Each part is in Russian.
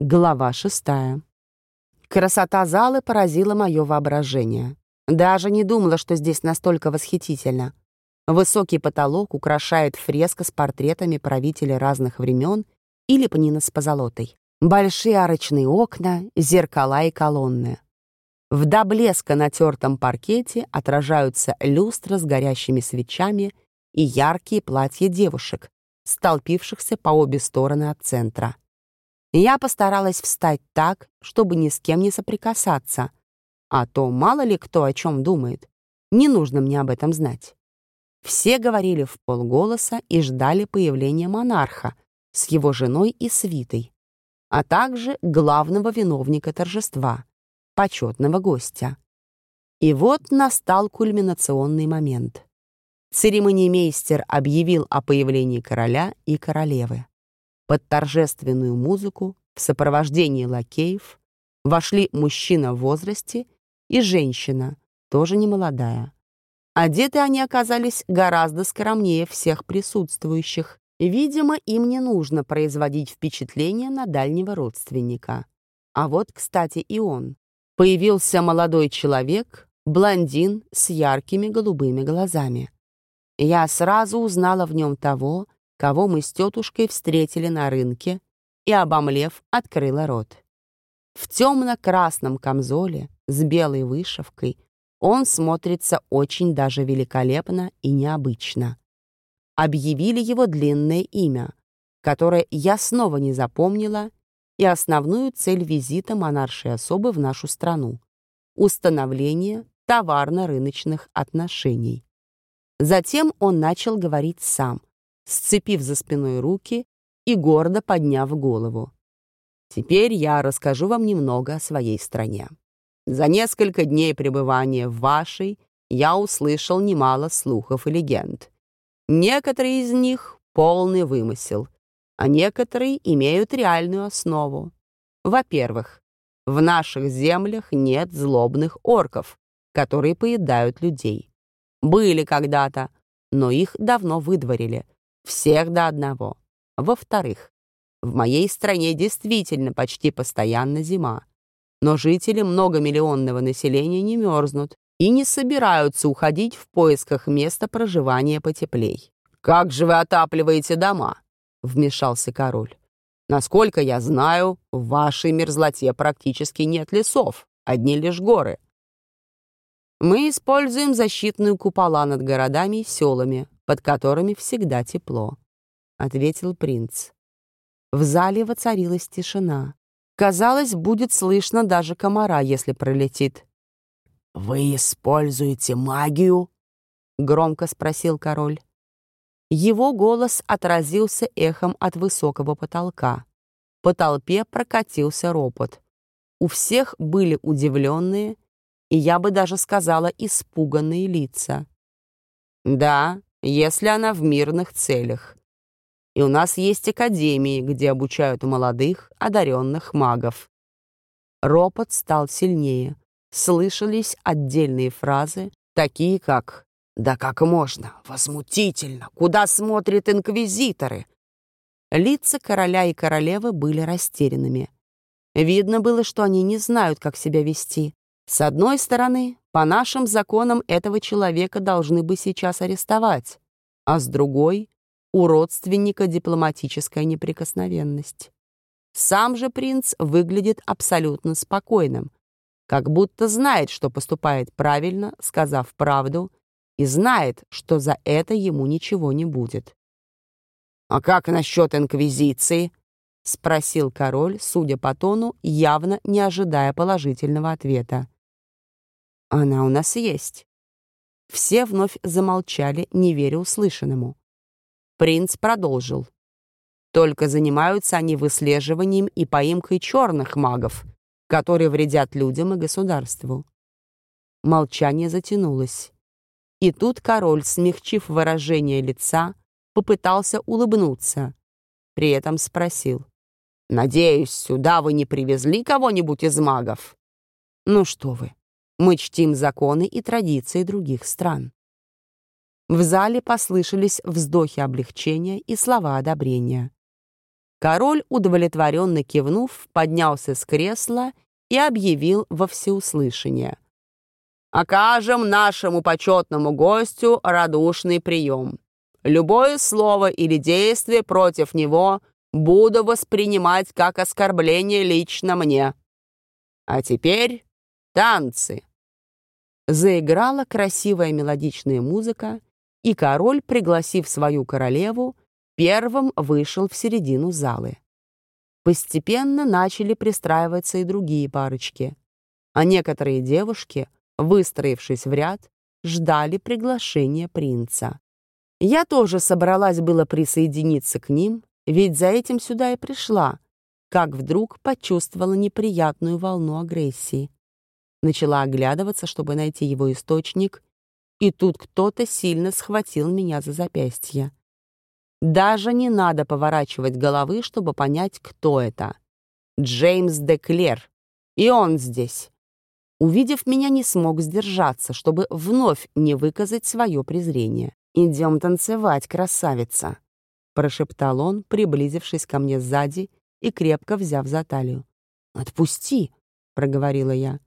Глава шестая. Красота залы поразила мое воображение. Даже не думала, что здесь настолько восхитительно. Высокий потолок украшает фреска с портретами правителей разных времен и лепнина с позолотой. Большие арочные окна, зеркала и колонны. В до блеска натертом паркете отражаются люстры с горящими свечами и яркие платья девушек, столпившихся по обе стороны от центра. Я постаралась встать так, чтобы ни с кем не соприкасаться, а то мало ли кто о чем думает. Не нужно мне об этом знать. Все говорили в полголоса и ждали появления монарха с его женой и свитой, а также главного виновника торжества, почетного гостя. И вот настал кульминационный момент. Церемониймейстер объявил о появлении короля и королевы. Под торжественную музыку в сопровождении лакеев вошли мужчина в возрасте и женщина, тоже немолодая. Одеты они оказались гораздо скромнее всех присутствующих. Видимо, им не нужно производить впечатление на дальнего родственника. А вот, кстати, и он. Появился молодой человек, блондин с яркими голубыми глазами. Я сразу узнала в нем того, кого мы с тетушкой встретили на рынке, и, обомлев, открыла рот. В темно-красном камзоле с белой вышивкой он смотрится очень даже великолепно и необычно. Объявили его длинное имя, которое я снова не запомнила, и основную цель визита монаршей особы в нашу страну — установление товарно-рыночных отношений. Затем он начал говорить сам — сцепив за спиной руки и гордо подняв голову. Теперь я расскажу вам немного о своей стране. За несколько дней пребывания в вашей я услышал немало слухов и легенд. Некоторые из них — полный вымысел, а некоторые имеют реальную основу. Во-первых, в наших землях нет злобных орков, которые поедают людей. Были когда-то, но их давно выдворили, всех до одного. Во-вторых, в моей стране действительно почти постоянно зима. Но жители многомиллионного населения не мерзнут и не собираются уходить в поисках места проживания потеплей. «Как же вы отапливаете дома?» — вмешался король. «Насколько я знаю, в вашей мерзлоте практически нет лесов, одни лишь горы. Мы используем защитные купола над городами и селами, под которыми всегда тепло», — ответил принц. В зале воцарилась тишина. Казалось, будет слышно даже комара, если пролетит. «Вы используете магию?» — громко спросил король. Его голос отразился эхом от высокого потолка. По толпе прокатился ропот. У всех были удивленные, и я бы даже сказала, испуганные лица. «Да, если она в мирных целях. И у нас есть академии, где обучают молодых, одаренных магов. Ропот стал сильнее. Слышались отдельные фразы, такие как «Да как можно? Возмутительно! Куда смотрят инквизиторы?» Лица короля и королевы были растерянными. Видно было, что они не знают, как себя вести. С одной стороны, по нашим законам этого человека должны бы сейчас арестовать, а с другой — у родственника дипломатическая неприкосновенность. Сам же принц выглядит абсолютно спокойным, как будто знает, что поступает правильно, сказав правду, и знает, что за это ему ничего не будет. «А как насчет Инквизиции?» — спросил король, судя по тону, явно не ожидая положительного ответа. Она у нас есть. Все вновь замолчали, не веря услышанному. Принц продолжил. Только занимаются они выслеживанием и поимкой черных магов, которые вредят людям и государству. Молчание затянулось. И тут король, смягчив выражение лица, попытался улыбнуться. При этом спросил. «Надеюсь, сюда вы не привезли кого-нибудь из магов?» «Ну что вы, мы чтим законы и традиции других стран. В зале послышались вздохи облегчения и слова одобрения. Король, удовлетворенно кивнув, поднялся с кресла и объявил во всеуслышание. «Окажем нашему почетному гостю радушный прием. Любое слово или действие против него буду воспринимать как оскорбление лично мне. А теперь танцы!» Заиграла красивая мелодичная музыка, и король, пригласив свою королеву, первым вышел в середину залы. Постепенно начали пристраиваться и другие парочки, а некоторые девушки, выстроившись в ряд, ждали приглашения принца. Я тоже собралась было присоединиться к ним, ведь за этим сюда и пришла, как вдруг почувствовала неприятную волну агрессии. Начала оглядываться, чтобы найти его источник, и тут кто-то сильно схватил меня за запястье. Даже не надо поворачивать головы, чтобы понять, кто это. Джеймс Деклер. И он здесь. Увидев меня, не смог сдержаться, чтобы вновь не выказать свое презрение. «Идем танцевать, красавица!» — прошептал он, приблизившись ко мне сзади и крепко взяв за талию. «Отпусти!» — проговорила я.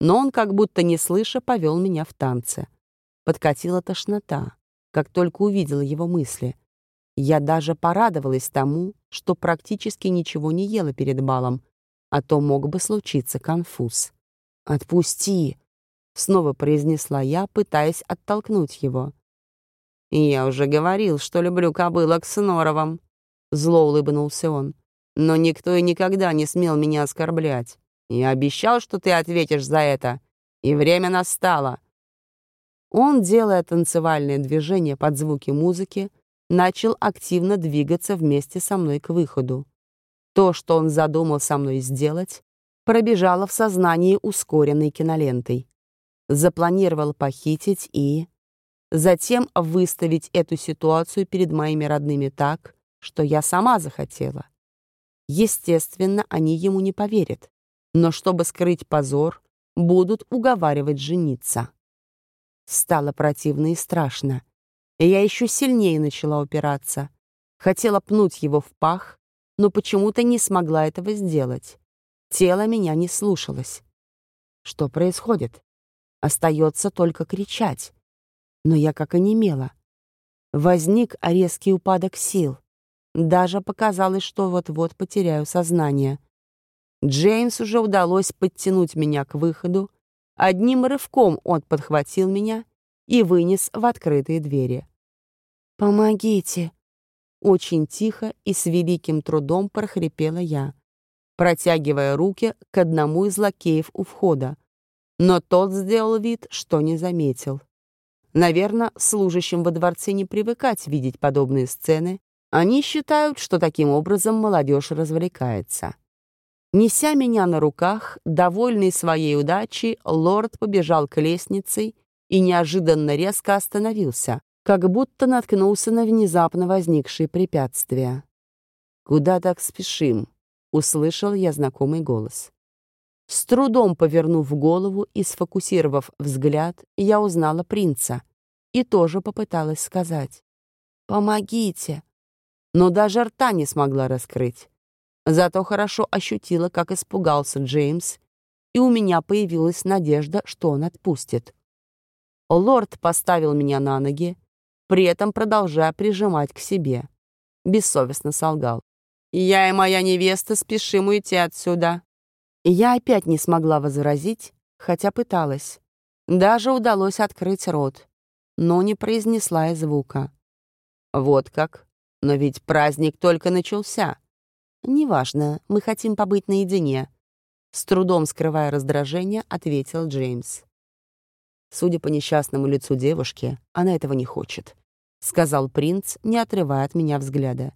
Но он, как будто не слыша, повел меня в танце. Подкатила тошнота, как только увидела его мысли — я даже порадовалась тому, что практически ничего не ела перед балом, а то мог бы случиться конфуз. «Отпусти!» — снова произнесла я, пытаясь оттолкнуть его. «Я уже говорил, что люблю кобылок с норовом», — зло улыбнулся он. «Но никто и никогда не смел меня оскорблять. Я обещал, что ты ответишь за это, и время настало». Он, делая танцевальные движения под звуки музыки, начал активно двигаться вместе со мной к выходу. То, что он задумал со мной сделать, пробежало в сознании ускоренной кинолентой. Запланировал похитить и... Затем выставить эту ситуацию перед моими родными так, что я сама захотела. Естественно, они ему не поверят, но чтобы скрыть позор, будут уговаривать жениться. Стало противно и страшно и я еще сильнее начала упираться. Хотела пнуть его в пах, но почему-то не смогла этого сделать. Тело меня не слушалось. Что происходит? Остается только кричать. Но я как онемела. Возник резкий упадок сил. Даже показалось, что вот-вот потеряю сознание. Джеймс уже удалось подтянуть меня к выходу. Одним рывком он подхватил меня и вынес в открытые двери. «Помогите!» Очень тихо и с великим трудом прохрипела я, протягивая руки к одному из лакеев у входа. Но тот сделал вид, что не заметил. Наверное, служащим во дворце не привыкать видеть подобные сцены. Они считают, что таким образом молодежь развлекается. Неся меня на руках, довольный своей удачей, лорд побежал к лестнице и неожиданно резко остановился, как будто наткнулся на внезапно возникшие препятствия. «Куда так спешим?» — услышал я знакомый голос. С трудом повернув голову и сфокусировав взгляд, я узнала принца и тоже попыталась сказать «Помогите!» Но даже рта не смогла раскрыть. Зато хорошо ощутила, как испугался Джеймс, и у меня появилась надежда, что он отпустит. Лорд поставил меня на ноги, при этом продолжая прижимать к себе. Бессовестно солгал. «Я и моя невеста спешим уйти отсюда». Я опять не смогла возразить, хотя пыталась. Даже удалось открыть рот, но не произнесла и звука. «Вот как? Но ведь праздник только начался». «Неважно, мы хотим побыть наедине», — с трудом скрывая раздражение, ответил Джеймс. Судя по несчастному лицу девушки, она этого не хочет. — сказал принц, не отрывая от меня взгляда.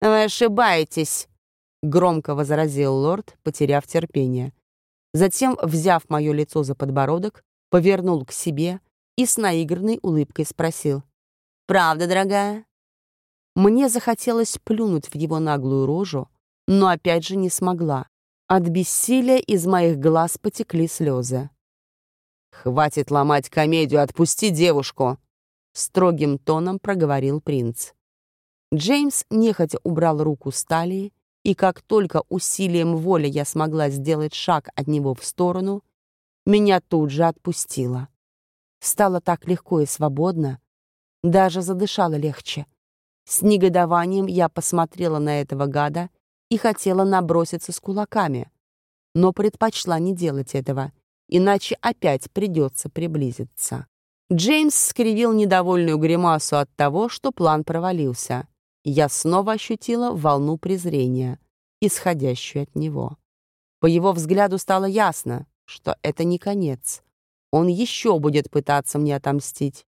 «Вы ошибаетесь!» — громко возразил лорд, потеряв терпение. Затем, взяв мое лицо за подбородок, повернул к себе и с наигранной улыбкой спросил. «Правда, дорогая?» Мне захотелось плюнуть в его наглую рожу, но опять же не смогла. От бессилия из моих глаз потекли слезы. «Хватит ломать комедию, отпусти девушку!» Строгим тоном проговорил принц. Джеймс нехотя убрал руку с талии и как только усилием воли я смогла сделать шаг от него в сторону, меня тут же отпустило. Стало так легко и свободно, даже задышало легче. С негодованием я посмотрела на этого гада и хотела наброситься с кулаками, но предпочла не делать этого, иначе опять придется приблизиться. Джеймс скривил недовольную гримасу от того, что план провалился. Я снова ощутила волну презрения, исходящую от него. По его взгляду стало ясно, что это не конец. Он еще будет пытаться мне отомстить.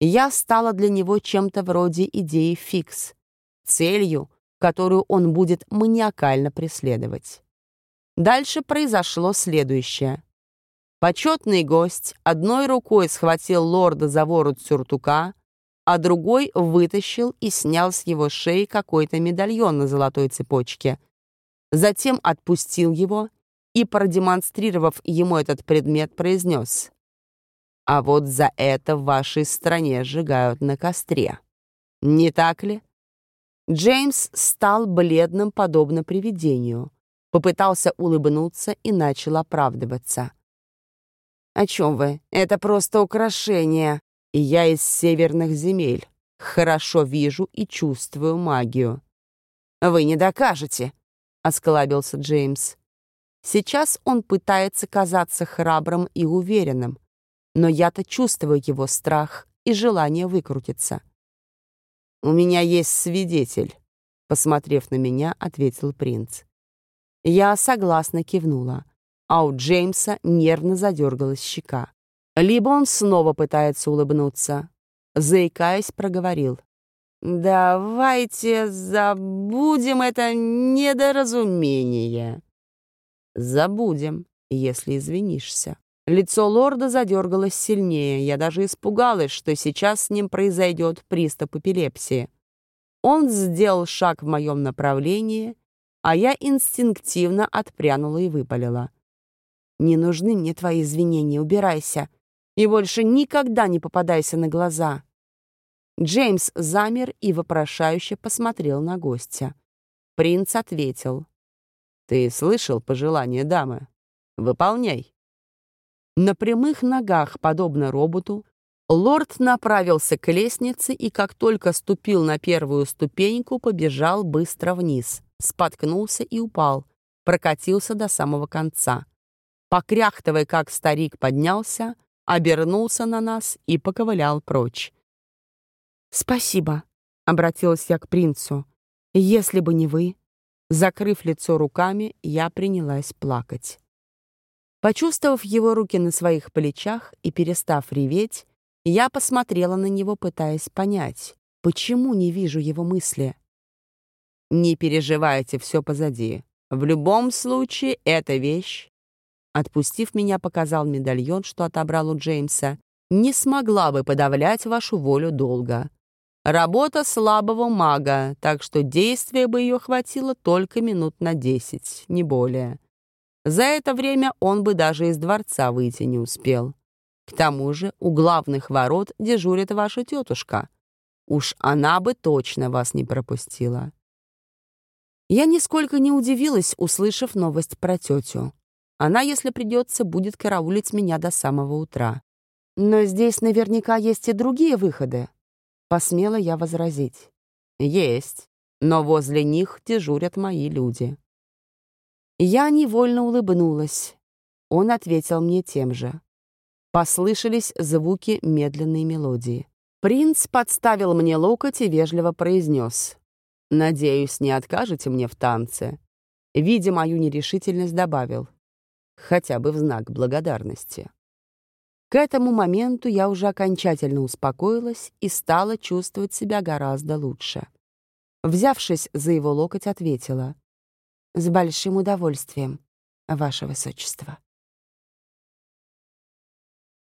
Я стала для него чем-то вроде идеи фикс, целью, которую он будет маниакально преследовать. Дальше произошло следующее. Почетный гость одной рукой схватил лорда за ворот сюртука, а другой вытащил и снял с его шеи какой-то медальон на золотой цепочке. Затем отпустил его и, продемонстрировав ему этот предмет, произнес «А вот за это в вашей стране сжигают на костре. Не так ли?» Джеймс стал бледным, подобно привидению, попытался улыбнуться и начал оправдываться. «О чем вы? Это просто украшение. И я из северных земель. Хорошо вижу и чувствую магию». «Вы не докажете», — осклабился Джеймс. Сейчас он пытается казаться храбрым и уверенным, но я-то чувствую его страх и желание выкрутиться. «У меня есть свидетель», — посмотрев на меня, ответил принц. Я согласно кивнула, а у Джеймса нервно задергалась щека. Либо он снова пытается улыбнуться. Заикаясь, проговорил. «Давайте забудем это недоразумение». «Забудем, если извинишься». Лицо лорда задергалось сильнее. Я даже испугалась, что сейчас с ним произойдет приступ эпилепсии. Он сделал шаг в моем направлении, а я инстинктивно отпрянула и выпалила. «Не нужны мне твои извинения, убирайся. И больше никогда не попадайся на глаза». Джеймс замер и вопрошающе посмотрел на гостя. Принц ответил. «Ты слышал пожелание дамы? Выполняй». На прямых ногах, подобно роботу, лорд направился к лестнице и, как только ступил на первую ступеньку, побежал быстро вниз, споткнулся и упал, прокатился до самого конца. Покряхтывая, как старик поднялся, обернулся на нас и поковылял прочь. «Спасибо», — обратилась я к принцу. «Если бы не вы...» Закрыв лицо руками, я принялась плакать. Почувствовав его руки на своих плечах и перестав реветь, я посмотрела на него, пытаясь понять, почему не вижу его мысли. «Не переживайте, все позади. В любом случае, эта вещь...» Отпустив меня, показал медальон, что отобрал у Джеймса. «Не смогла бы подавлять вашу волю долго. Работа слабого мага, так что действия бы ее хватило только минут на десять, не более. За это время он бы даже из дворца выйти не успел. К тому же у главных ворот дежурит ваша тетушка. Уж она бы точно вас не пропустила. Я нисколько не удивилась, услышав новость про тетю. Она, если придется, будет караулить меня до самого утра. Но здесь наверняка есть и другие выходы. Посмела я возразить. «Есть, но возле них дежурят мои люди». Я невольно улыбнулась. Он ответил мне тем же. Послышались звуки медленной мелодии. Принц подставил мне локоть и вежливо произнес. «Надеюсь, не откажете мне в танце?» Видя мою нерешительность, добавил. «Хотя бы в знак благодарности». К этому моменту я уже окончательно успокоилась и стала чувствовать себя гораздо лучше. Взявшись за его локоть, ответила. «С большим удовольствием, Ваше Высочество».